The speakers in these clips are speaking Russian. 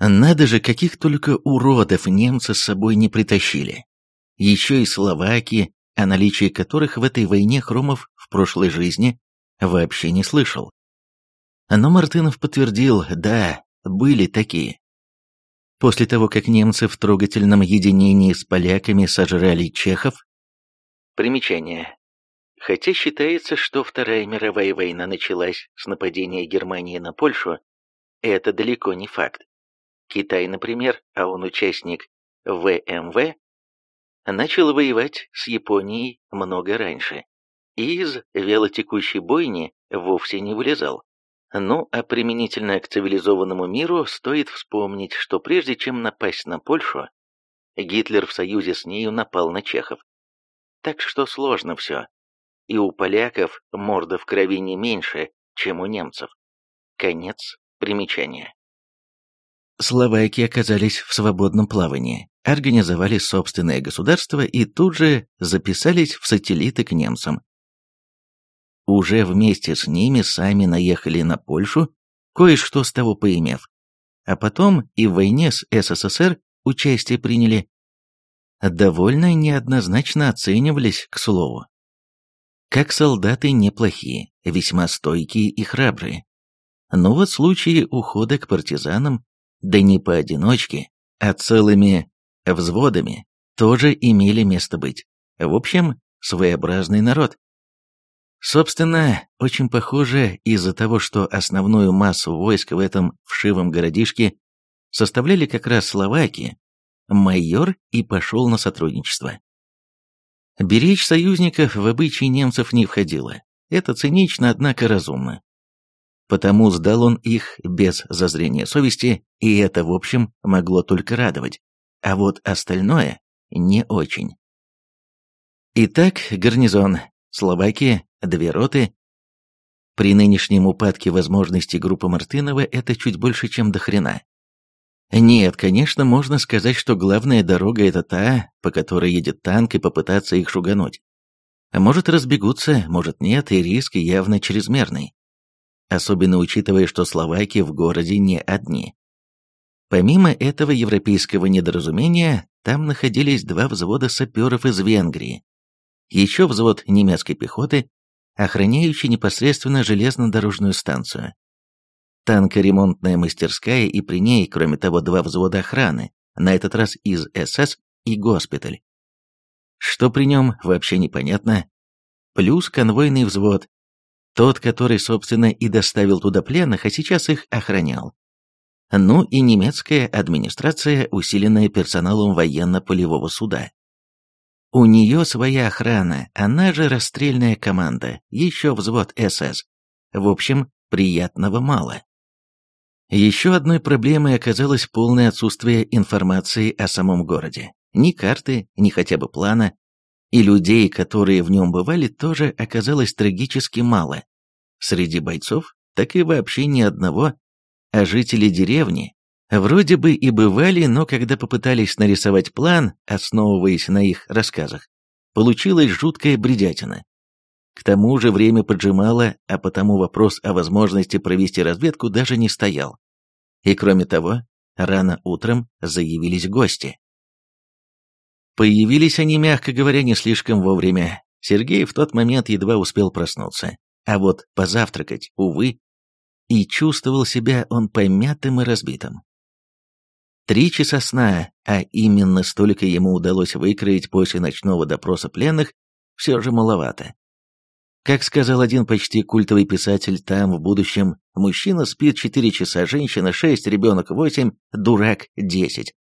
Надо же, каких только уродов немцы с собой не притащили. Еще и словаки, о наличии которых в этой войне Хромов в прошлой жизни вообще не слышал. Но Мартынов подтвердил, да, были такие. После того, как немцы в трогательном единении с поляками сожрали чехов... Примечание. Хотя считается, что Вторая мировая война началась с нападения Германии на Польшу, это далеко не факт. Китай, например, а он участник ВМВ, начал воевать с Японией много раньше и из велотекущей бойни вовсе не вылезал. Ну, а применительно к цивилизованному миру стоит вспомнить, что прежде чем напасть на Польшу, Гитлер в союзе с нею напал на чехов. Так что сложно все. И у поляков морда в крови не меньше, чем у немцев. Конец примечания. Словакия оказались в свободном плавании, организовали собственное государство и тут же записались в сателлиты к немцам. Уже вместе с ними сами наехали на Польшу, кое-что с того поимев. А потом и в войне с СССР участие приняли. Довольно неоднозначно оценивались, к слову. Как солдаты неплохие, весьма стойкие и храбрые. Но вот случаи ухода к партизанам да не поодиночке, а целыми взводами, тоже имели место быть. В общем, своеобразный народ. Собственно, очень похоже из-за того, что основную массу войск в этом вшивом городишке составляли как раз словаки, майор и пошел на сотрудничество. Беречь союзников в обычаи немцев не входило. Это цинично, однако разумно потому сдал он их без зазрения совести, и это, в общем, могло только радовать. А вот остальное – не очень. Итак, гарнизон. Словакия, две роты. При нынешнем упадке возможностей группы Мартынова это чуть больше, чем до хрена. Нет, конечно, можно сказать, что главная дорога – это та, по которой едет танк, и попытаться их шугануть. Может, разбегутся, может, нет, и риск явно чрезмерный особенно учитывая, что словаки в городе не одни. Помимо этого европейского недоразумения, там находились два взвода саперов из Венгрии, еще взвод немецкой пехоты, охраняющий непосредственно железнодорожную станцию. Танкоремонтная мастерская и при ней, кроме того, два взвода охраны, на этот раз из СС и госпиталь. Что при нем, вообще непонятно. Плюс конвойный взвод, тот, который, собственно, и доставил туда пленных, а сейчас их охранял. Ну и немецкая администрация, усиленная персоналом военно-полевого суда. У нее своя охрана, она же расстрельная команда, еще взвод СС. В общем, приятного мало. Еще одной проблемой оказалось полное отсутствие информации о самом городе. Ни карты, ни хотя бы плана, и людей, которые в нем бывали, тоже оказалось трагически мало. Среди бойцов так и вообще ни одного, а жители деревни вроде бы и бывали, но когда попытались нарисовать план, основываясь на их рассказах, получилась жуткая бредятина. К тому же время поджимало, а потому вопрос о возможности провести разведку даже не стоял. И кроме того, рано утром заявились гости. Появились они, мягко говоря, не слишком вовремя. Сергей в тот момент едва успел проснуться, а вот позавтракать, увы, и чувствовал себя он помятым и разбитым. Три часа сна, а именно столько ему удалось выкроить после ночного допроса пленных, все же маловато. Как сказал один почти культовый писатель там, в будущем, мужчина спит четыре часа, женщина шесть, ребенок восемь, дурак 10.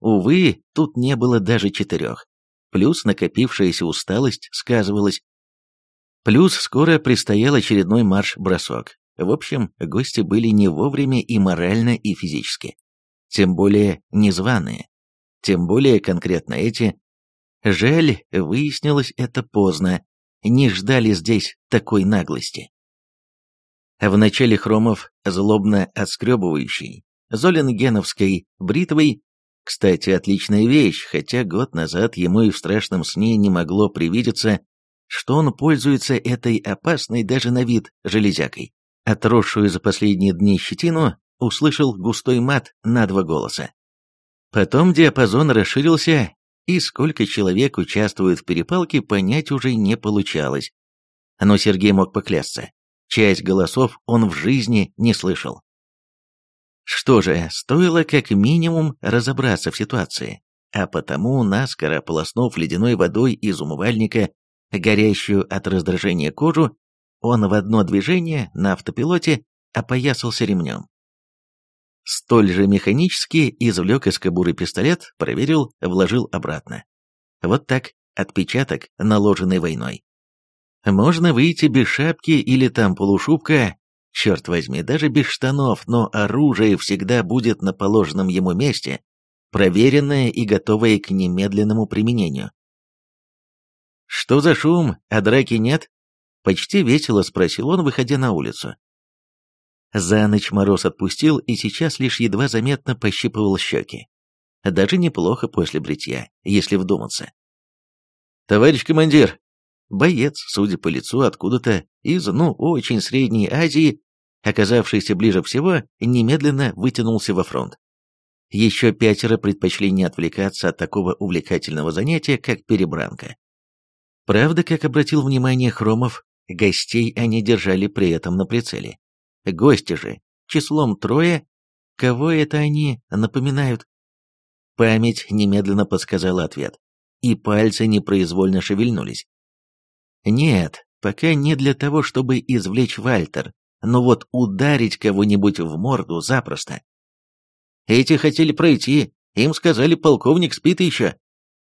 Увы, тут не было даже четырех. Плюс накопившаяся усталость сказывалась. Плюс скоро предстоял очередной марш-бросок. В общем, гости были не вовремя и морально, и физически. Тем более незваные. Тем более конкретно эти. Жаль, выяснилось это поздно. Не ждали здесь такой наглости. В начале Хромов, злобно отскребывающий, Золингеновской бритвой кстати, отличная вещь, хотя год назад ему и в страшном сне не могло привидеться, что он пользуется этой опасной даже на вид железякой. Отросшую за последние дни щетину услышал густой мат на два голоса. Потом диапазон расширился, и сколько человек участвует в перепалке, понять уже не получалось. Но Сергей мог поклясться. Часть голосов он в жизни не слышал. Что же, стоило как минимум разобраться в ситуации, а потому, наскоро полоснув ледяной водой из умывальника, горящую от раздражения кожу, он в одно движение на автопилоте опоясался ремнем. Столь же механически извлек из кобуры пистолет, проверил, вложил обратно. Вот так, отпечаток, наложенный войной. Можно выйти без шапки или там полушубка, Черт возьми, даже без штанов, но оружие всегда будет на положенном ему месте, проверенное и готовое к немедленному применению. «Что за шум? А драки нет?» — почти весело спросил он, выходя на улицу. За ночь мороз отпустил и сейчас лишь едва заметно пощипывал щеки. Даже неплохо после бритья, если вдуматься. «Товарищ командир, Боец, судя по лицу, откуда-то из, ну, очень Средней Азии, оказавшийся ближе всего, немедленно вытянулся во фронт. Еще пятеро предпочли не отвлекаться от такого увлекательного занятия, как перебранка. Правда, как обратил внимание Хромов, гостей они держали при этом на прицеле. Гости же, числом трое, кого это они напоминают? Память немедленно подсказала ответ, и пальцы непроизвольно шевельнулись. Нет, пока не для того, чтобы извлечь Вальтер, но вот ударить кого-нибудь в морду запросто. Эти хотели пройти, им сказали, полковник спит еще.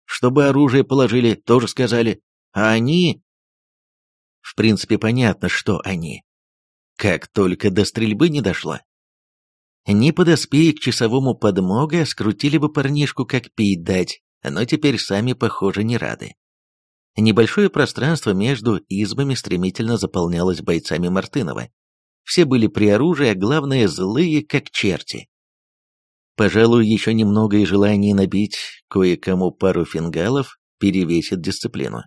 Чтобы оружие положили, тоже сказали. А они... В принципе, понятно, что они. Как только до стрельбы не дошло. Не подоспея к часовому подмога, скрутили бы парнишку как пить дать, но теперь сами, похоже, не рады. Небольшое пространство между избами стремительно заполнялось бойцами Мартынова. Все были при оружии, а главное, злые, как черти. Пожалуй, еще немного и желание набить кое-кому пару фингалов перевесит дисциплину.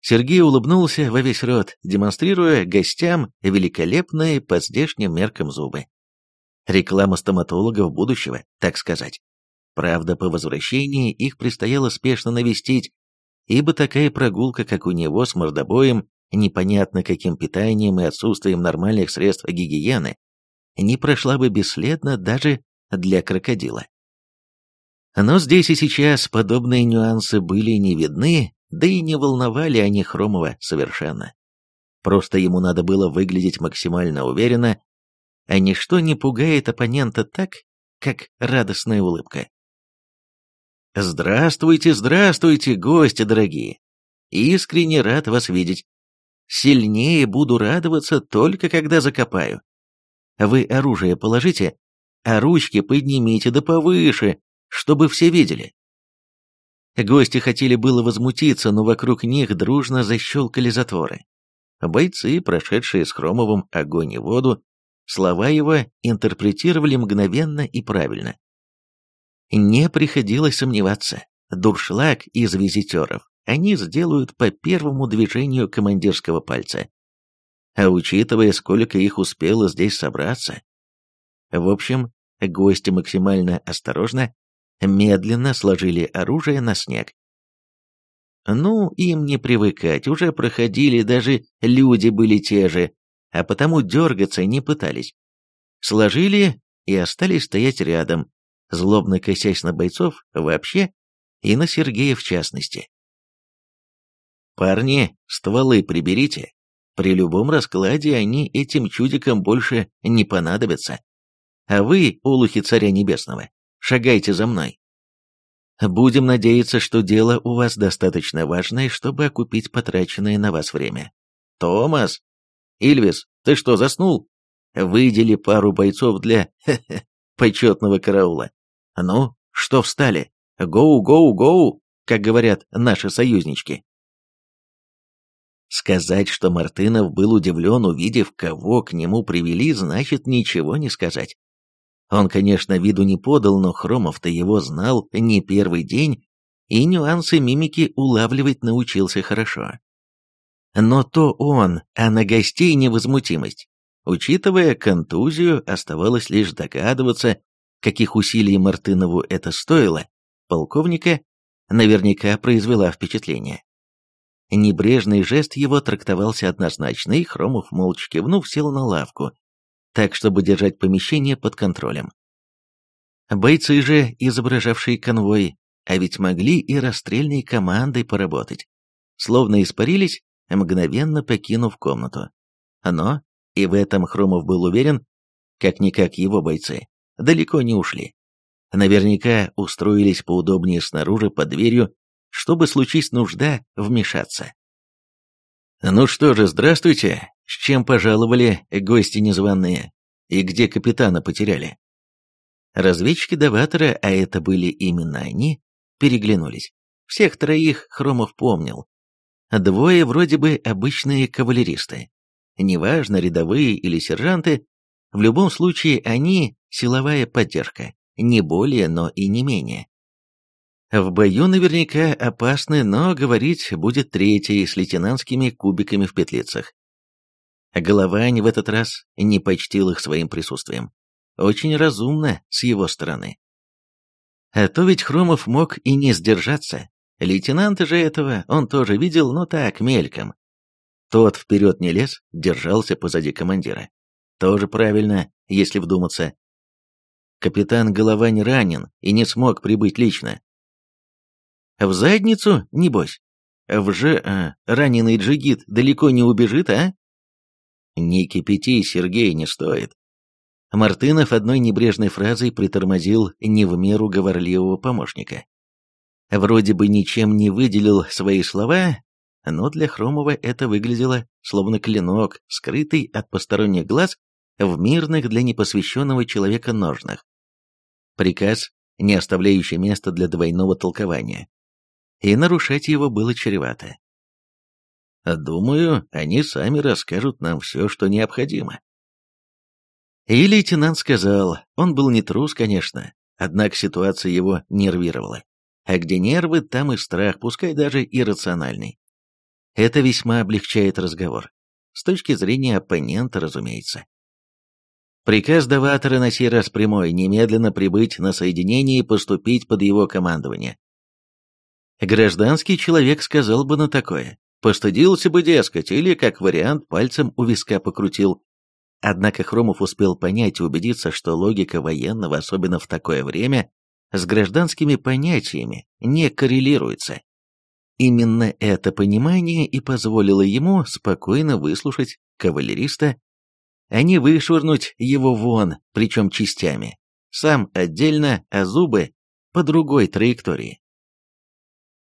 Сергей улыбнулся во весь рот, демонстрируя гостям великолепные по здешним меркам зубы. Реклама стоматологов будущего, так сказать. Правда, по возвращении их предстояло спешно навестить, Ибо такая прогулка, как у него с мордобоем, непонятно каким питанием и отсутствием нормальных средств гигиены, не прошла бы бесследно даже для крокодила. Но здесь и сейчас подобные нюансы были не видны, да и не волновали они Хромова совершенно. Просто ему надо было выглядеть максимально уверенно, а ничто не пугает оппонента так, как радостная улыбка. «Здравствуйте, здравствуйте, гости дорогие! Искренне рад вас видеть. Сильнее буду радоваться только когда закопаю. Вы оружие положите, а ручки поднимите да повыше, чтобы все видели». Гости хотели было возмутиться, но вокруг них дружно защелкали затворы. Бойцы, прошедшие с Хромовым огонь и воду, слова его интерпретировали мгновенно и правильно не приходилось сомневаться. Дуршлаг из визитеров они сделают по первому движению командирского пальца. А учитывая, сколько их успело здесь собраться... В общем, гости максимально осторожно, медленно сложили оружие на снег. Ну, им не привыкать, уже проходили, даже люди были те же, а потому дергаться не пытались. Сложили и остались стоять рядом, злобно косясь на бойцов, вообще, и на Сергея в частности. «Парни, стволы приберите. При любом раскладе они этим чудикам больше не понадобятся. А вы, улухи царя небесного, шагайте за мной. Будем надеяться, что дело у вас достаточно важное, чтобы окупить потраченное на вас время. Томас! Ильвис, ты что, заснул? Выдели пару бойцов для... почетного караула. Ну, что встали? Гоу, гоу, гоу, как говорят наши союзнички. Сказать, что Мартынов был удивлен, увидев, кого к нему привели, значит ничего не сказать. Он, конечно, виду не подал, но Хромов-то его знал не первый день, и нюансы мимики улавливать научился хорошо. Но то он, а на гостей невозмутимость. Учитывая контузию, оставалось лишь догадываться, каких усилий Мартынову это стоило, полковника наверняка произвела впечатление. Небрежный жест его трактовался однозначно, и Хромов, молча кивнув, сел на лавку, так, чтобы держать помещение под контролем. Бойцы же, изображавшие конвой, а ведь могли и расстрельной командой поработать, словно испарились, мгновенно покинув комнату. Но, и в этом Хромов был уверен, как-никак его бойцы, далеко не ушли. Наверняка устроились поудобнее снаружи под дверью, чтобы случись нужда вмешаться. «Ну что же, здравствуйте! С чем пожаловали гости незваные? И где капитана потеряли?» Разведчики Даватора, а это были именно они, переглянулись. Всех троих Хромов помнил. Двое вроде бы обычные кавалеристы. Неважно, рядовые или сержанты, в любом случае они силовая поддержка, не более, но и не менее. В бою наверняка опасны, но говорить будет третий с лейтенантскими кубиками в петлицах. Головань в этот раз не почтил их своим присутствием. Очень разумно с его стороны. А то ведь Хромов мог и не сдержаться. Лейтенанты же этого он тоже видел, но так, мельком. Тот вперед не лез, держался позади командира. Тоже правильно, если вдуматься. Капитан Головань ранен и не смог прибыть лично. В задницу, небось? В же... А, раненый джигит далеко не убежит, а? Не кипяти, Сергей, не стоит. Мартынов одной небрежной фразой притормозил не в меру говорливого помощника. Вроде бы ничем не выделил свои слова, но для Хромова это выглядело словно клинок, скрытый от посторонних глаз в мирных для непосвященного человека ножнах приказ, не оставляющий места для двойного толкования. И нарушать его было чревато. Думаю, они сами расскажут нам все, что необходимо. И лейтенант сказал, он был не трус, конечно, однако ситуация его нервировала. А где нервы, там и страх, пускай даже иррациональный. Это весьма облегчает разговор. С точки зрения оппонента, разумеется. Приказ Даватора на сей раз прямой, немедленно прибыть на соединение и поступить под его командование. Гражданский человек сказал бы на такое, постыдился бы, дескать, или, как вариант, пальцем у виска покрутил. Однако Хромов успел понять и убедиться, что логика военного, особенно в такое время, с гражданскими понятиями не коррелируется. Именно это понимание и позволило ему спокойно выслушать кавалериста они вышвырнуть его вон, причем частями. Сам отдельно, а зубы по другой траектории.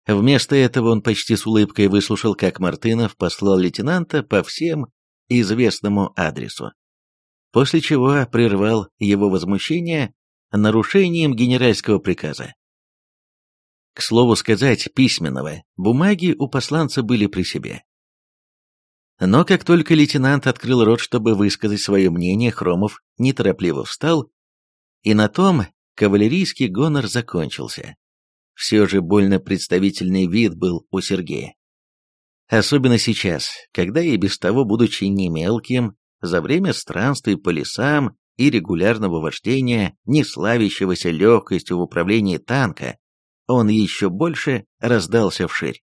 Вместо этого он почти с улыбкой выслушал, как Мартынов послал лейтенанта по всем известному адресу. После чего прервал его возмущение нарушением генеральского приказа. К слову сказать, письменного, бумаги у посланца были при себе. Но как только лейтенант открыл рот, чтобы высказать свое мнение, Хромов неторопливо встал, и на том кавалерийский гонор закончился. Все же больно представительный вид был у Сергея. Особенно сейчас, когда и без того, будучи не мелким, за время странствий по лесам и регулярного вождения, не славящегося легкостью в управлении танка, он еще больше раздался вширь.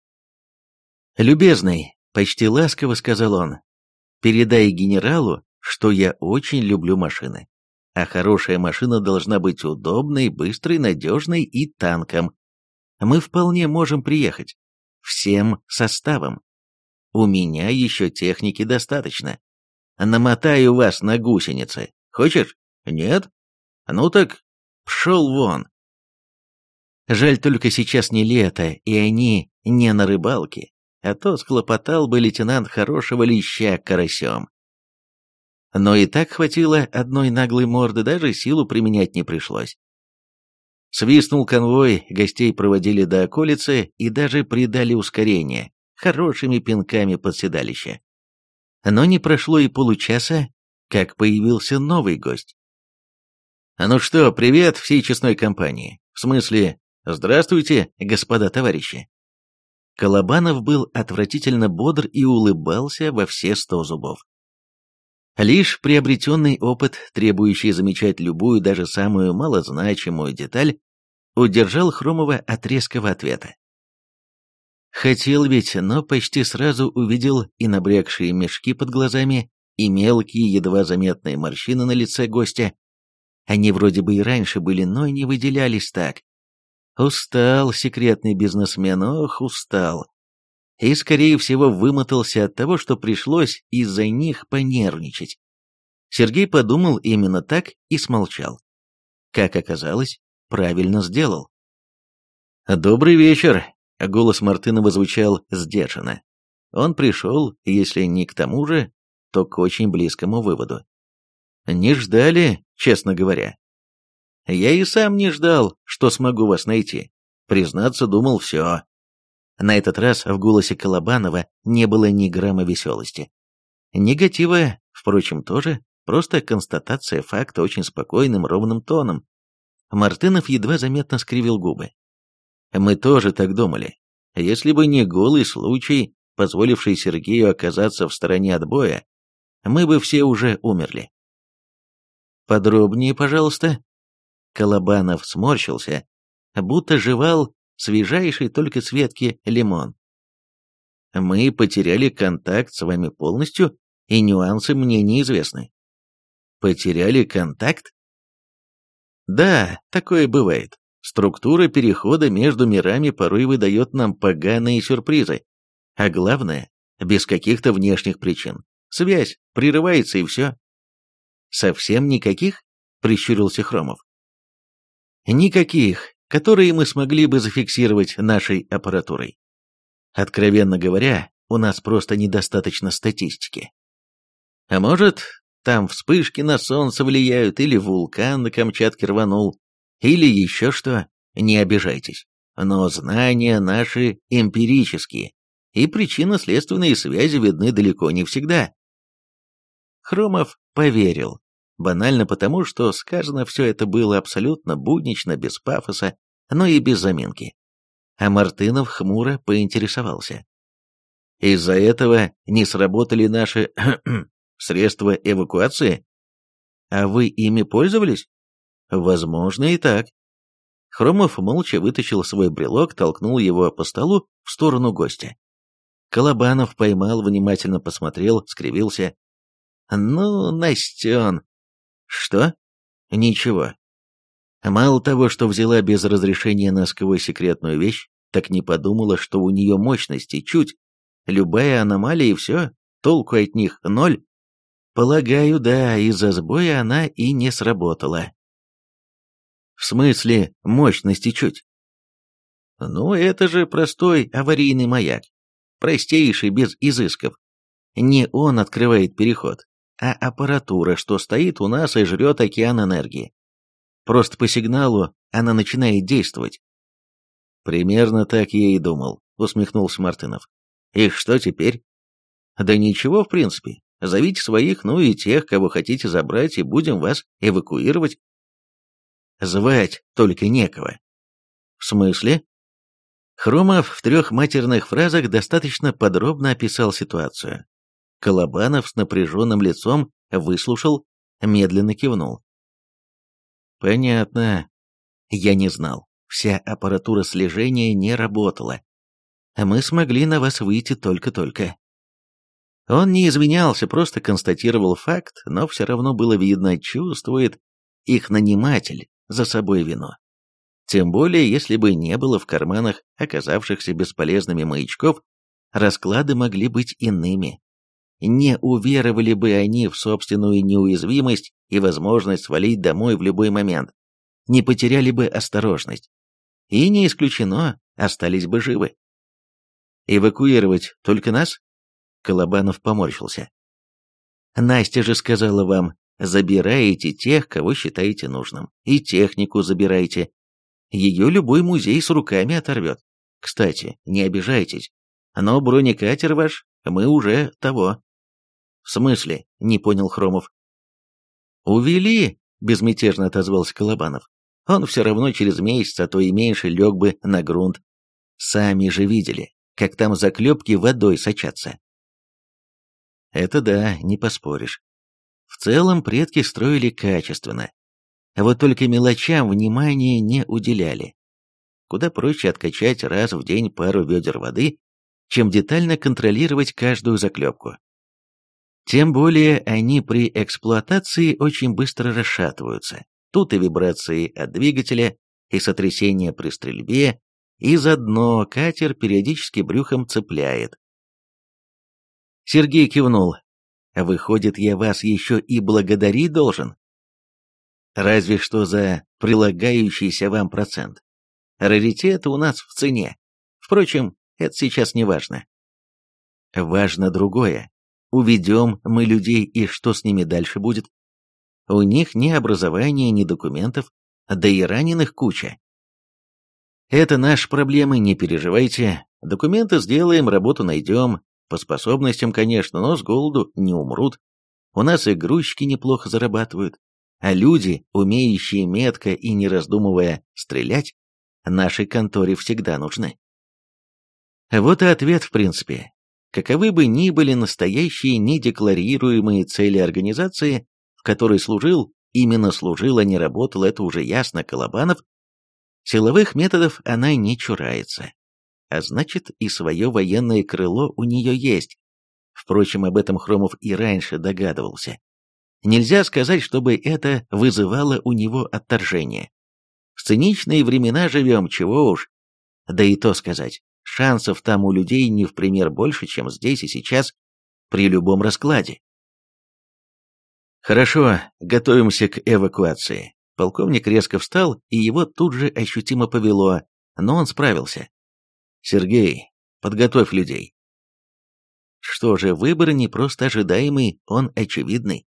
«Любезный», почти ласково сказал он. «Передай генералу, что я очень люблю машины. А хорошая машина должна быть удобной, быстрой, надежной и танком. Мы вполне можем приехать. Всем составом. У меня еще техники достаточно. Намотаю вас на гусеницы. Хочешь? Нет? Ну так, пшел вон». Жаль, только сейчас не лето, и они не на рыбалке а то склопотал бы лейтенант хорошего леща карасем. Но и так хватило одной наглой морды, даже силу применять не пришлось. Свистнул конвой, гостей проводили до околицы и даже придали ускорение, хорошими пинками под седалище. Но не прошло и получаса, как появился новый гость. «Ну что, привет всей честной компании. В смысле, здравствуйте, господа товарищи!» Колобанов был отвратительно бодр и улыбался во все сто зубов. Лишь приобретенный опыт, требующий замечать любую, даже самую малозначимую деталь, удержал Хромова от резкого ответа. Хотел ведь, но почти сразу увидел и набрякшие мешки под глазами, и мелкие, едва заметные морщины на лице гостя. Они вроде бы и раньше были, но и не выделялись так. Устал секретный бизнесмен, ох, устал. И, скорее всего, вымотался от того, что пришлось из-за них понервничать. Сергей подумал именно так и смолчал. Как оказалось, правильно сделал. «Добрый вечер!» — голос Мартынова звучал сдержанно. Он пришел, если не к тому же, то к очень близкому выводу. Не ждали, честно говоря. Я и сам не ждал, что смогу вас найти. Признаться, думал все. На этот раз в голосе Колобанова не было ни грамма веселости. Негатива, впрочем, тоже, просто констатация факта очень спокойным, ровным тоном. Мартынов едва заметно скривил губы. Мы тоже так думали. Если бы не голый случай, позволивший Сергею оказаться в стороне от боя, мы бы все уже умерли. Подробнее, пожалуйста, Колобанов сморщился, будто жевал свежайший только с ветки лимон. «Мы потеряли контакт с вами полностью, и нюансы мне неизвестны». «Потеряли контакт?» «Да, такое бывает. Структура перехода между мирами порой выдает нам поганые сюрпризы. А главное, без каких-то внешних причин. Связь прерывается и все». «Совсем никаких?» — прищурился Хромов. Никаких, которые мы смогли бы зафиксировать нашей аппаратурой. Откровенно говоря, у нас просто недостаточно статистики. А может, там вспышки на солнце влияют, или вулкан на Камчатке рванул, или еще что, не обижайтесь. Но знания наши эмпирические, и причинно-следственные связи видны далеко не всегда. Хромов поверил, Банально потому, что сказано все это было абсолютно буднично, без пафоса, но и без заминки. А Мартынов хмуро поинтересовался. «Из-за этого не сработали наши средства эвакуации? А вы ими пользовались?» «Возможно, и так». Хромов молча вытащил свой брелок, толкнул его по столу в сторону гостя. Колобанов поймал, внимательно посмотрел, скривился. «Ну, Настен, что? Ничего. Мало того, что взяла без разрешения Носковой секретную вещь, так не подумала, что у нее мощности чуть. Любая аномалия и все, толку от них ноль. Полагаю, да, из-за сбоя она и не сработала. В смысле, мощности чуть. Ну, это же простой аварийный маяк. Простейший, без изысков. Не он открывает переход, а аппаратура, что стоит у нас и жрет океан энергии. Просто по сигналу она начинает действовать. Примерно так я и думал, усмехнулся Мартынов. И что теперь? Да ничего, в принципе. Зовите своих, ну и тех, кого хотите забрать, и будем вас эвакуировать. Звать только некого. В смысле? Хромов в трех матерных фразах достаточно подробно описал ситуацию. Колобанов с напряженным лицом выслушал, медленно кивнул. «Понятно. Я не знал. Вся аппаратура слежения не работала. А мы смогли на вас выйти только-только». Он не извинялся, просто констатировал факт, но все равно было видно, чувствует их наниматель за собой вино. Тем более, если бы не было в карманах оказавшихся бесполезными маячков, расклады могли быть иными не уверовали бы они в собственную неуязвимость и возможность свалить домой в любой момент, не потеряли бы осторожность. И не исключено, остались бы живы. «Эвакуировать только нас?» Колобанов поморщился. «Настя же сказала вам, забирайте тех, кого считаете нужным, и технику забирайте. Ее любой музей с руками оторвет. Кстати, не обижайтесь, но бронекатер ваш мы уже того в смысле? Не понял хромов. Увели безмятежно отозвался колобанов. Он все равно через месяц а то и меньше лег бы на грунт. Сами же видели как там заклепки водой сочатся. Это да не поспоришь. В целом предки строили качественно. А вот только мелочам внимания не уделяли. Куда проще откачать раз в день пару ведер воды чем детально контролировать каждую заклепку тем более они при эксплуатации очень быстро расшатываются. Тут и вибрации от двигателя, и сотрясения при стрельбе, и заодно катер периодически брюхом цепляет. Сергей кивнул. «Выходит, я вас еще и благодарить должен?» «Разве что за прилагающийся вам процент. Раритет у нас в цене. Впрочем, это сейчас не важно. Важно другое. Уведем мы людей, и что с ними дальше будет? У них ни образования, ни документов, да и раненых куча. Это наши проблемы, не переживайте. Документы сделаем, работу найдем. По способностям, конечно, но с голоду не умрут. У нас и грузчики неплохо зарабатывают. А люди, умеющие метко и не раздумывая стрелять, нашей конторе всегда нужны. Вот и ответ, в принципе. Каковы бы ни были настоящие, недекларируемые цели организации, в которой служил, именно служил, а не работал, это уже ясно, Колобанов, силовых методов она не чурается. А значит, и свое военное крыло у нее есть. Впрочем, об этом Хромов и раньше догадывался. Нельзя сказать, чтобы это вызывало у него отторжение. В циничные времена живем, чего уж. Да и то сказать, шансов там у людей не в пример больше, чем здесь и сейчас, при любом раскладе. Хорошо, готовимся к эвакуации. Полковник резко встал, и его тут же ощутимо повело, но он справился. Сергей, подготовь людей. Что же, выбор не просто ожидаемый, он очевидный.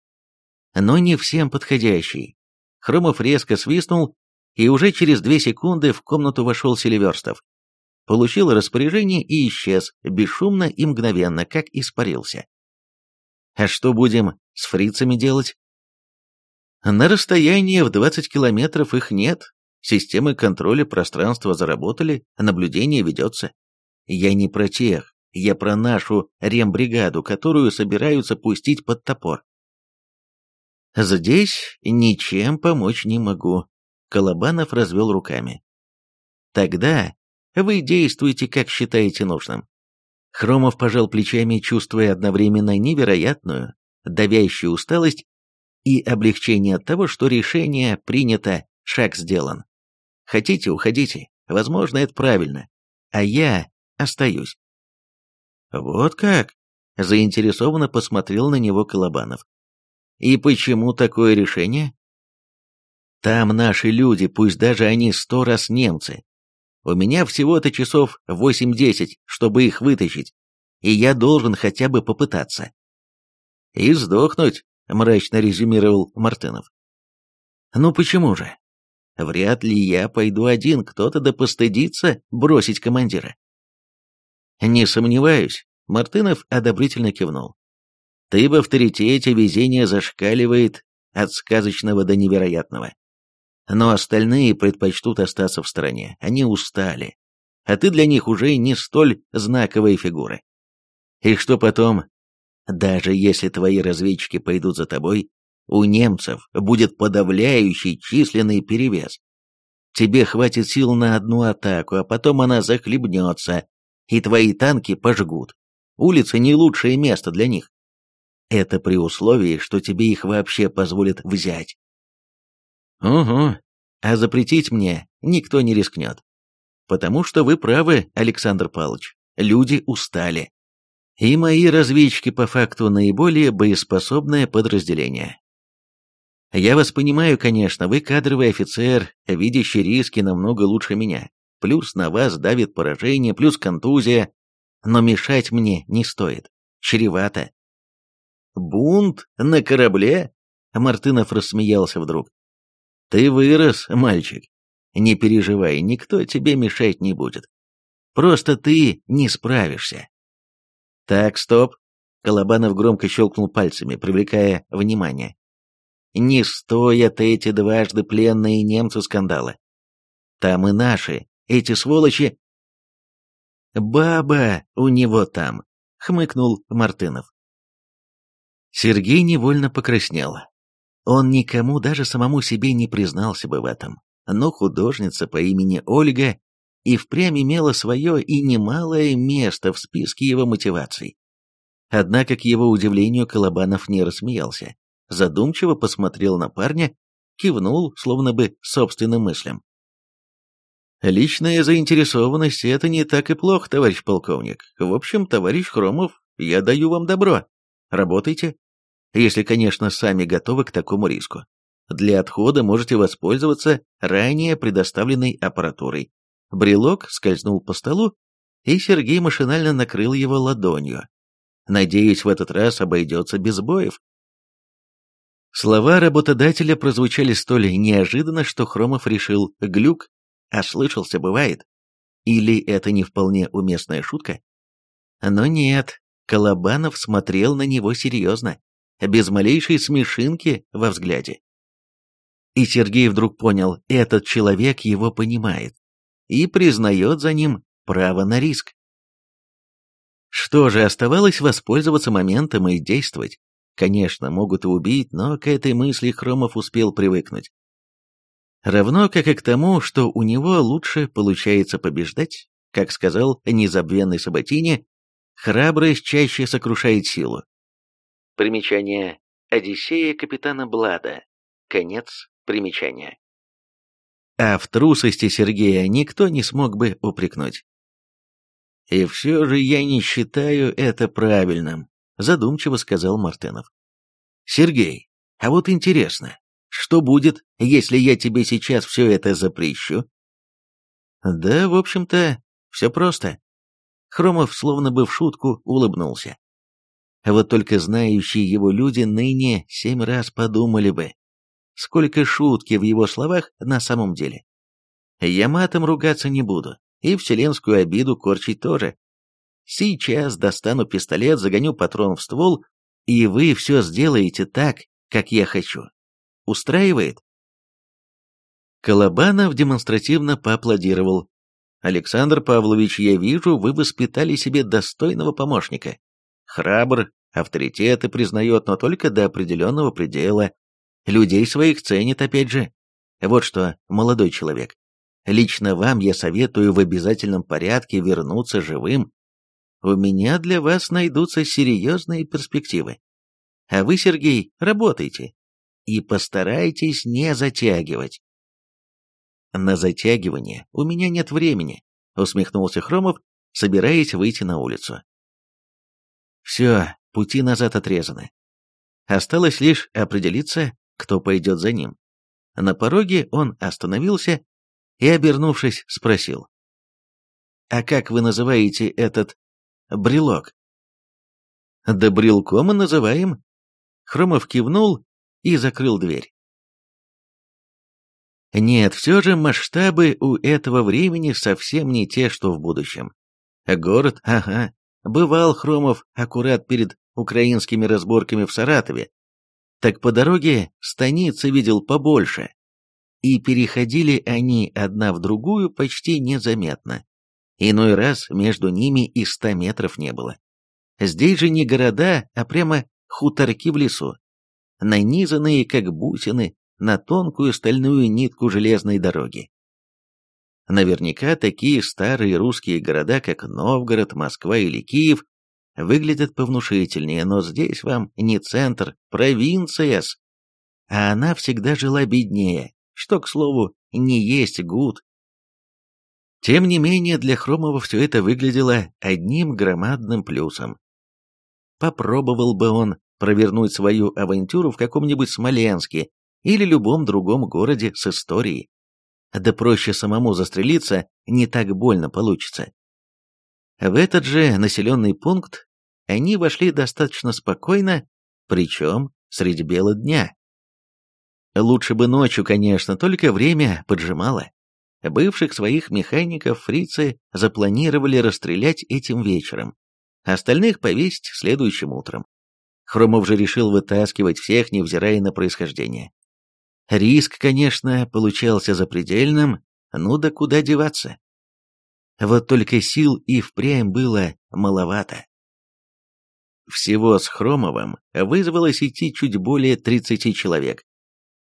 Но не всем подходящий. Хромов резко свистнул, и уже через две секунды в комнату вошел Селиверстов получил распоряжение и исчез, бесшумно и мгновенно, как испарился. А что будем с фрицами делать? На расстоянии в 20 километров их нет. Системы контроля пространства заработали, наблюдение ведется. Я не про тех, я про нашу рембригаду, которую собираются пустить под топор. Здесь ничем помочь не могу. Колобанов развел руками. Тогда вы действуете как считаете нужным. Хромов пожал плечами, чувствуя одновременно невероятную, давящую усталость и облегчение от того, что решение принято, шаг сделан. Хотите, уходите. Возможно, это правильно. А я остаюсь. Вот как? Заинтересованно посмотрел на него Колобанов. И почему такое решение? Там наши люди, пусть даже они сто раз немцы, у меня всего-то часов восемь-десять, чтобы их вытащить, и я должен хотя бы попытаться. И сдохнуть, мрачно резюмировал Мартынов. Ну почему же? Вряд ли я пойду один, кто-то да постыдится бросить командира. Не сомневаюсь, Мартынов одобрительно кивнул. Ты в авторитете, везение зашкаливает от сказочного до невероятного но остальные предпочтут остаться в стороне. Они а устали. А ты для них уже не столь знаковые фигуры. И что потом? Даже если твои разведчики пойдут за тобой, у немцев будет подавляющий численный перевес. Тебе хватит сил на одну атаку, а потом она захлебнется, и твои танки пожгут. Улица не лучшее место для них. Это при условии, что тебе их вообще позволят взять. Угу. А запретить мне никто не рискнет. Потому что вы правы, Александр Павлович. Люди устали. И мои разведчики по факту наиболее боеспособное подразделение. Я вас понимаю, конечно, вы кадровый офицер, видящий риски намного лучше меня. Плюс на вас давит поражение, плюс контузия. Но мешать мне не стоит. Чревато. Бунт на корабле? Мартынов рассмеялся вдруг. Ты вырос, мальчик. Не переживай, никто тебе мешать не будет. Просто ты не справишься. Так, стоп. Колобанов громко щелкнул пальцами, привлекая внимание. Не стоят эти дважды пленные немцы скандала. Там и наши, эти сволочи... «Баба у него там», — хмыкнул Мартынов. Сергей невольно покраснела. Он никому, даже самому себе, не признался бы в этом. Но художница по имени Ольга и впрямь имела свое и немалое место в списке его мотиваций. Однако, к его удивлению, Колобанов не рассмеялся, задумчиво посмотрел на парня, кивнул, словно бы собственным мыслям. «Личная заинтересованность — это не так и плохо, товарищ полковник. В общем, товарищ Хромов, я даю вам добро. Работайте, если, конечно, сами готовы к такому риску. Для отхода можете воспользоваться ранее предоставленной аппаратурой. Брелок скользнул по столу, и Сергей машинально накрыл его ладонью. Надеюсь, в этот раз обойдется без боев. Слова работодателя прозвучали столь неожиданно, что Хромов решил глюк, а ослышался бывает. Или это не вполне уместная шутка? Но нет, Колобанов смотрел на него серьезно без малейшей смешинки во взгляде. И Сергей вдруг понял, этот человек его понимает и признает за ним право на риск. Что же, оставалось воспользоваться моментом и действовать. Конечно, могут и убить, но к этой мысли Хромов успел привыкнуть. Равно как и к тому, что у него лучше получается побеждать, как сказал незабвенный Саботини, храбрость чаще сокрушает силу. Примечание. Одиссея капитана Блада. Конец примечания. А в трусости Сергея никто не смог бы упрекнуть. «И все же я не считаю это правильным», — задумчиво сказал Мартынов. «Сергей, а вот интересно, что будет, если я тебе сейчас все это запрещу?» «Да, в общем-то, все просто». Хромов словно бы в шутку улыбнулся. А Вот только знающие его люди ныне семь раз подумали бы, сколько шутки в его словах на самом деле. Я матом ругаться не буду, и вселенскую обиду корчить тоже. Сейчас достану пистолет, загоню патрон в ствол, и вы все сделаете так, как я хочу. Устраивает?» Колобанов демонстративно поаплодировал. «Александр Павлович, я вижу, вы воспитали себе достойного помощника храбр, авторитет и признает, но только до определенного предела. Людей своих ценит опять же. Вот что, молодой человек, лично вам я советую в обязательном порядке вернуться живым. У меня для вас найдутся серьезные перспективы. А вы, Сергей, работайте. И постарайтесь не затягивать. На затягивание у меня нет времени, усмехнулся Хромов, собираясь выйти на улицу. Все, пути назад отрезаны. Осталось лишь определиться, кто пойдет за ним. На пороге он остановился и, обернувшись, спросил. «А как вы называете этот брелок?» «Да брелком мы называем». Хромов кивнул и закрыл дверь. Нет, все же масштабы у этого времени совсем не те, что в будущем. Город, ага, бывал Хромов аккурат перед украинскими разборками в Саратове, так по дороге станицы видел побольше. И переходили они одна в другую почти незаметно. Иной раз между ними и ста метров не было. Здесь же не города, а прямо хуторки в лесу, нанизанные, как бусины, на тонкую стальную нитку железной дороги. Наверняка такие старые русские города, как Новгород, Москва или Киев, выглядят повнушительнее, но здесь вам не центр, провинция -с. А она всегда жила беднее, что, к слову, не есть гуд. Тем не менее, для Хромова все это выглядело одним громадным плюсом. Попробовал бы он провернуть свою авантюру в каком-нибудь Смоленске или любом другом городе с историей да проще самому застрелиться не так больно получится. В этот же населенный пункт они вошли достаточно спокойно, причем среди бела дня. Лучше бы ночью, конечно, только время поджимало. Бывших своих механиков фрицы запланировали расстрелять этим вечером, а остальных повесить следующим утром. Хромов же решил вытаскивать всех, невзирая на происхождение. Риск, конечно, получался запредельным, но да куда деваться. Вот только сил и впрямь было маловато. Всего с Хромовым вызвалось идти чуть более 30 человек.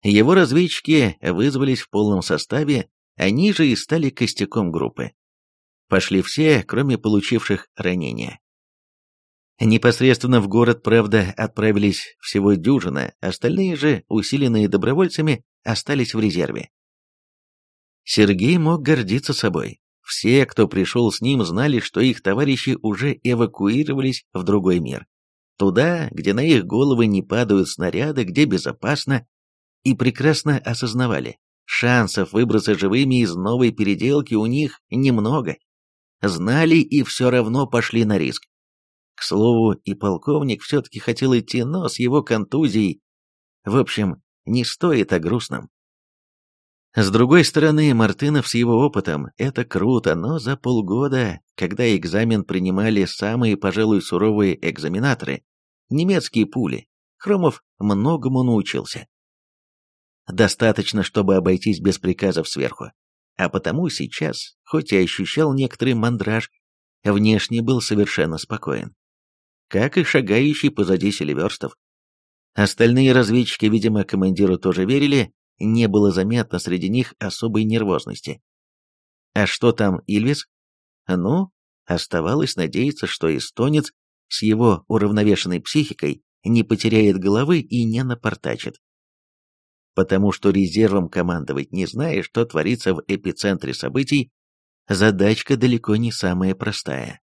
Его разведчики вызвались в полном составе, они же и стали костяком группы. Пошли все, кроме получивших ранения. Непосредственно в город, правда, отправились всего дюжина, остальные же, усиленные добровольцами, остались в резерве. Сергей мог гордиться собой. Все, кто пришел с ним, знали, что их товарищи уже эвакуировались в другой мир. Туда, где на их головы не падают снаряды, где безопасно, и прекрасно осознавали, шансов выбраться живыми из новой переделки у них немного. Знали и все равно пошли на риск. К слову, и полковник все-таки хотел идти, но с его контузией... В общем, не стоит о грустном. С другой стороны, Мартынов с его опытом – это круто, но за полгода, когда экзамен принимали самые, пожалуй, суровые экзаменаторы, немецкие пули, Хромов многому научился. Достаточно, чтобы обойтись без приказов сверху. А потому сейчас, хоть и ощущал некоторый мандраж, внешне был совершенно спокоен как и шагающий позади Селиверстов. Остальные разведчики, видимо, командиру тоже верили, не было заметно среди них особой нервозности. А что там Ильвис? Ну, оставалось надеяться, что эстонец с его уравновешенной психикой не потеряет головы и не напортачит. Потому что резервом командовать не зная, что творится в эпицентре событий, задачка далеко не самая простая.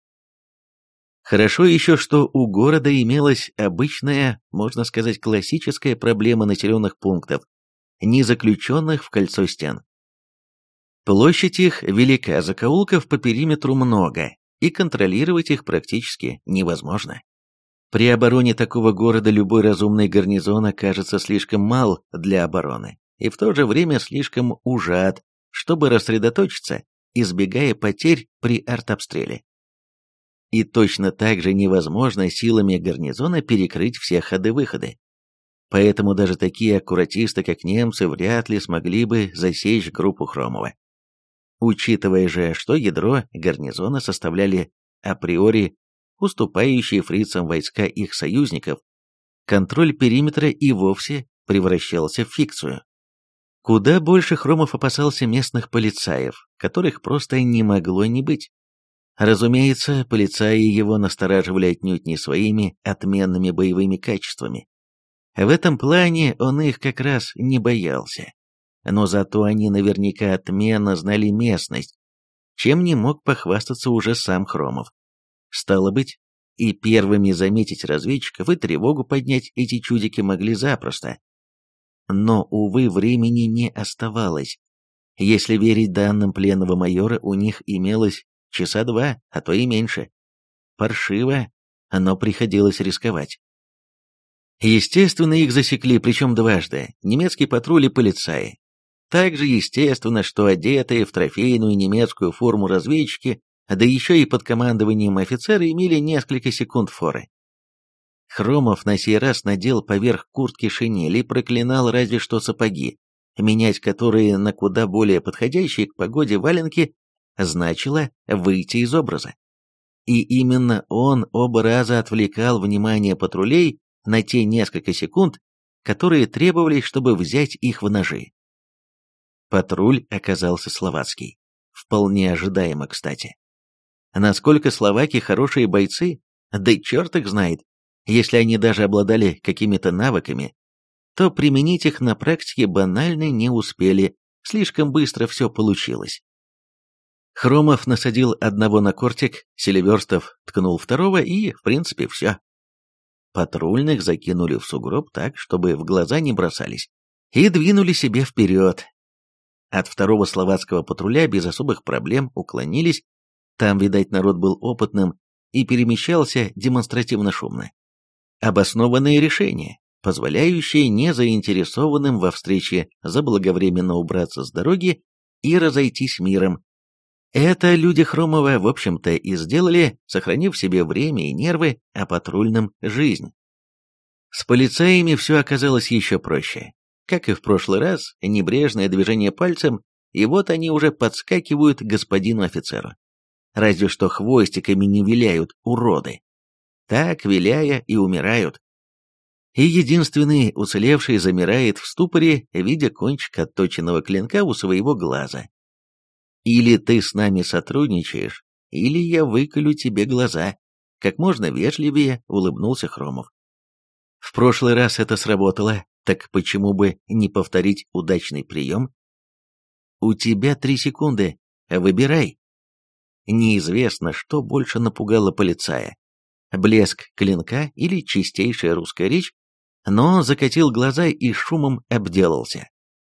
Хорошо еще, что у города имелась обычная, можно сказать, классическая проблема населенных пунктов, не заключенных в кольцо стен. Площадь их велика, закоулков по периметру много, и контролировать их практически невозможно. При обороне такого города любой разумный гарнизон окажется слишком мал для обороны и в то же время слишком ужат, чтобы рассредоточиться, избегая потерь при артобстреле. И точно так же невозможно силами гарнизона перекрыть все ходы-выходы. Поэтому даже такие аккуратисты, как немцы, вряд ли смогли бы засечь группу Хромова. Учитывая же, что ядро гарнизона составляли априори уступающие фрицам войска их союзников, контроль периметра и вовсе превращался в фикцию. Куда больше Хромов опасался местных полицаев, которых просто не могло не быть. Разумеется, полицаи его настораживали отнюдь не своими отменными боевыми качествами. В этом плане он их как раз не боялся. Но зато они наверняка отменно знали местность, чем не мог похвастаться уже сам Хромов. Стало быть, и первыми заметить разведчиков и тревогу поднять эти чудики могли запросто. Но, увы, времени не оставалось. Если верить данным пленного майора, у них имелось часа два, а то и меньше. Паршиво, но приходилось рисковать. Естественно, их засекли, причем дважды, Немецкие патрули и полицаи. Также естественно, что одетые в трофейную немецкую форму разведчики, а да еще и под командованием офицера имели несколько секунд форы. Хромов на сей раз надел поверх куртки шинели, и проклинал разве что сапоги, менять которые на куда более подходящие к погоде валенки значило выйти из образа. И именно он оба раза отвлекал внимание патрулей на те несколько секунд, которые требовались, чтобы взять их в ножи. Патруль оказался словацкий. Вполне ожидаемо, кстати. Насколько словаки хорошие бойцы, да черт их знает. Если они даже обладали какими-то навыками, то применить их на практике банально не успели, слишком быстро все получилось. Хромов насадил одного на кортик, Селиверстов ткнул второго и, в принципе, все. Патрульных закинули в сугроб так, чтобы в глаза не бросались, и двинули себе вперед. От второго словацкого патруля без особых проблем уклонились, там, видать, народ был опытным и перемещался демонстративно шумно. Обоснованные решения, позволяющие незаинтересованным во встрече заблаговременно убраться с дороги и разойтись миром, это люди Хромова, в общем-то, и сделали, сохранив себе время и нервы, а о патрульном – жизнь. С полицаями все оказалось еще проще. Как и в прошлый раз, небрежное движение пальцем, и вот они уже подскакивают к господину офицеру. Разве что хвостиками не виляют, уроды. Так, виляя, и умирают. И единственный уцелевший замирает в ступоре, видя кончик отточенного клинка у своего глаза или ты с нами сотрудничаешь, или я выколю тебе глаза. Как можно вежливее улыбнулся Хромов. В прошлый раз это сработало, так почему бы не повторить удачный прием? У тебя три секунды, выбирай. Неизвестно, что больше напугало полицая. Блеск клинка или чистейшая русская речь, но он закатил глаза и шумом обделался.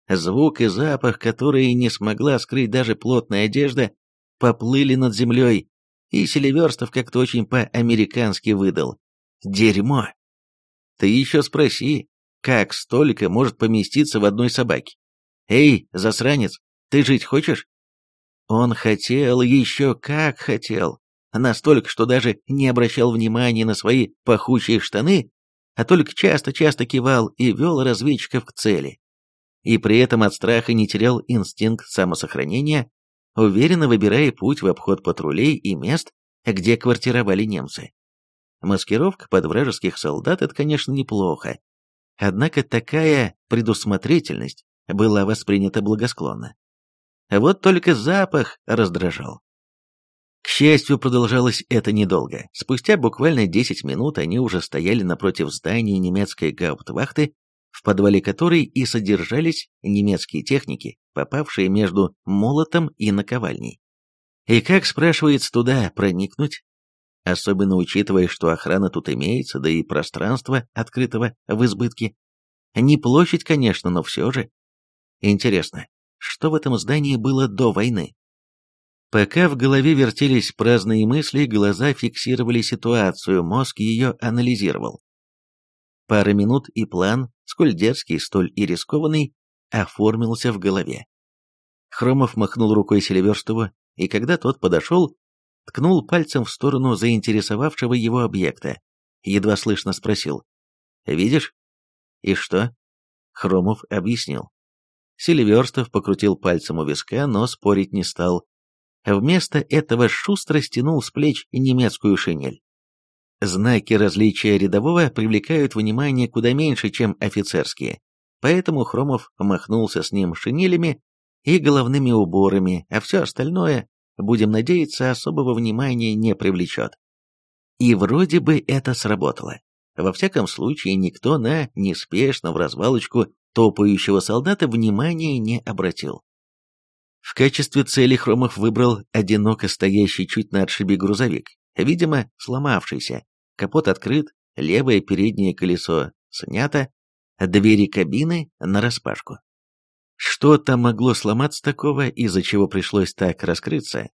Звук и запах, которые не смогла скрыть даже плотная одежда, поплыли над землей, и Селиверстов как-то очень по-американски выдал. Дерьмо! Ты еще спроси, как столько может поместиться в одной собаке? Эй, засранец, ты жить хочешь? Он хотел, еще как хотел, настолько, что даже не обращал внимания на свои пахучие штаны, а только часто-часто кивал и вел разведчиков к цели и при этом от страха не терял инстинкт самосохранения, уверенно выбирая путь в обход патрулей и мест, где квартировали немцы. Маскировка под вражеских солдат – это, конечно, неплохо. Однако такая предусмотрительность была воспринята благосклонно. Вот только запах раздражал. К счастью, продолжалось это недолго. Спустя буквально 10 минут они уже стояли напротив здания немецкой гауптвахты, в подвале которой и содержались немецкие техники, попавшие между молотом и наковальней. И как, спрашивается, туда проникнуть? Особенно учитывая, что охрана тут имеется, да и пространство открытого в избытке. Не площадь, конечно, но все же. Интересно, что в этом здании было до войны? Пока в голове вертелись праздные мысли, глаза фиксировали ситуацию, мозг ее анализировал. Пара минут и план, сколь дерзкий, столь и рискованный, а оформился в голове. Хромов махнул рукой Селиверстову, и когда тот подошел, ткнул пальцем в сторону заинтересовавшего его объекта. Едва слышно спросил. «Видишь?» «И что?» Хромов объяснил. Селиверстов покрутил пальцем у виска, но спорить не стал. Вместо этого шустро стянул с плеч немецкую шинель. Знаки различия рядового привлекают внимание куда меньше, чем офицерские, поэтому Хромов махнулся с ним шинелями и головными уборами, а все остальное, будем надеяться, особого внимания не привлечет. И вроде бы это сработало. Во всяком случае, никто на неспешно в развалочку топающего солдата внимания не обратил. В качестве цели Хромов выбрал одиноко стоящий чуть на отшибе грузовик, видимо, сломавшийся, капот открыт, левое переднее колесо снято, двери кабины нараспашку. Что-то могло сломаться такого, из-за чего пришлось так раскрыться,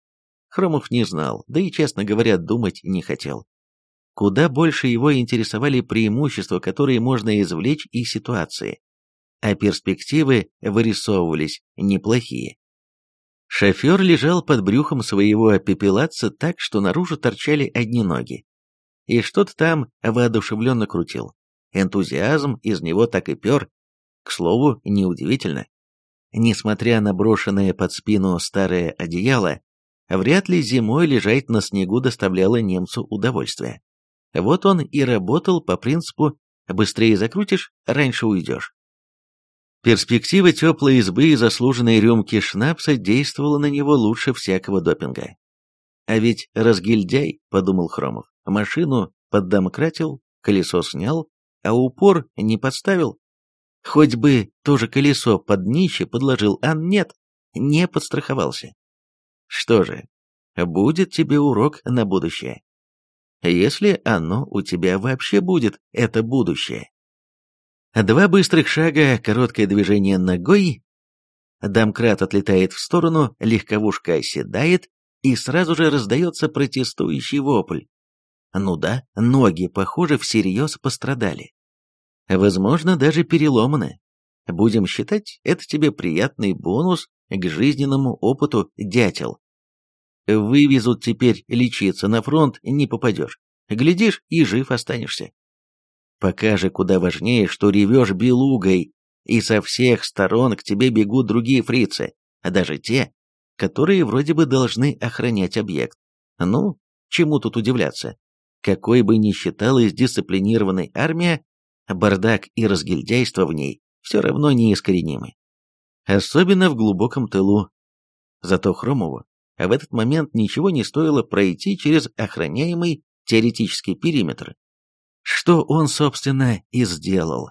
Хромов не знал, да и, честно говоря, думать не хотел. Куда больше его интересовали преимущества, которые можно извлечь из ситуации. А перспективы вырисовывались неплохие. Шофер лежал под брюхом своего пепелаца так, что наружу торчали одни ноги и что-то там воодушевленно крутил. Энтузиазм из него так и пер. К слову, неудивительно. Несмотря на брошенное под спину старое одеяло, вряд ли зимой лежать на снегу доставляло немцу удовольствие. Вот он и работал по принципу «быстрее закрутишь, раньше уйдешь». Перспектива теплой избы и заслуженной рюмки шнапса действовала на него лучше всякого допинга. «А ведь разгильдяй», — подумал Хромов, а машину поддомкратил, колесо снял, а упор не подставил. Хоть бы тоже колесо под днище подложил, а нет, не подстраховался. Что же, будет тебе урок на будущее. Если оно у тебя вообще будет, это будущее. Два быстрых шага, короткое движение ногой. Домкрат отлетает в сторону, легковушка оседает, и сразу же раздается протестующий вопль. Ну да, ноги, похоже, всерьез пострадали. Возможно, даже переломаны. Будем считать, это тебе приятный бонус к жизненному опыту, дятел. Вывезут теперь лечиться на фронт, не попадешь. Глядишь, и жив останешься. Пока же куда важнее, что ревешь белугой, и со всех сторон к тебе бегут другие фрицы, а даже те, которые вроде бы должны охранять объект. Ну, чему тут удивляться? Какой бы ни считалась дисциплинированной армия, бардак и разгильдяйство в ней все равно неискоренимы. Особенно в глубоком тылу. Зато Хромову в этот момент ничего не стоило пройти через охраняемый теоретический периметр, что он, собственно, и сделал.